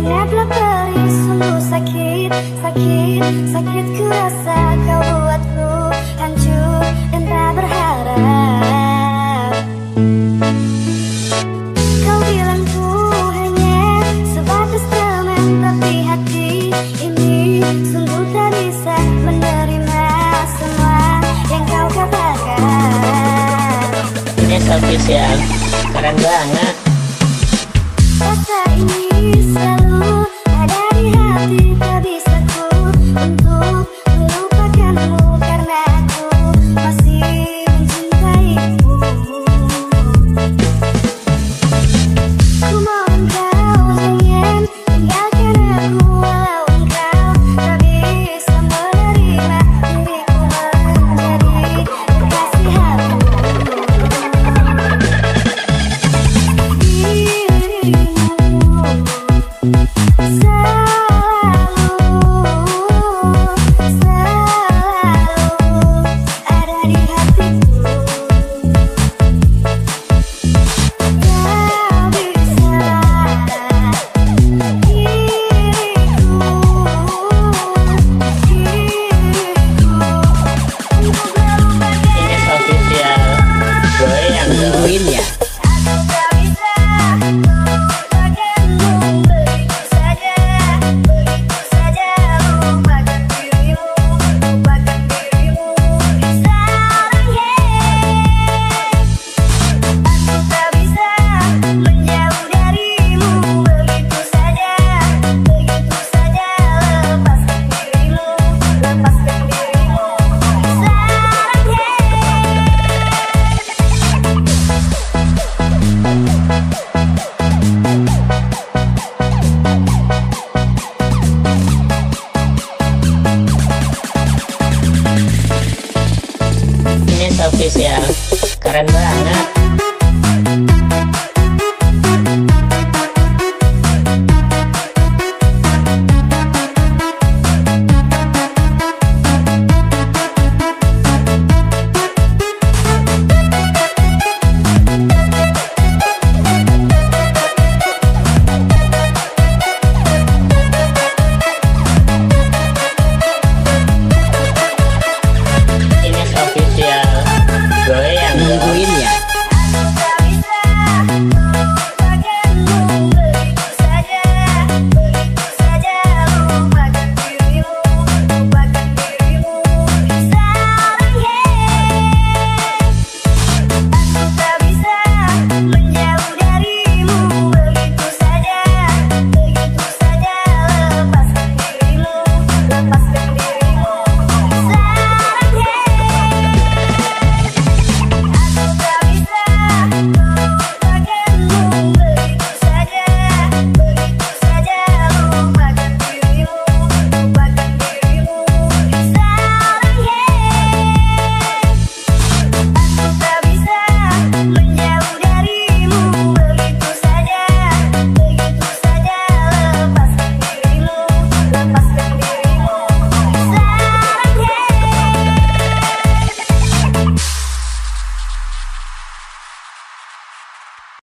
Sangatlah perih, sungguh sakit, sakit, sakit ku rasa kau buatku hancur dan tak berharap. Kau bilang ku hanya sebatas teman Tapi hati ini sungguh tak bisa menerima semua yang kau katakan. Ini official Keren banget. Rasa ini Ini official Keren banget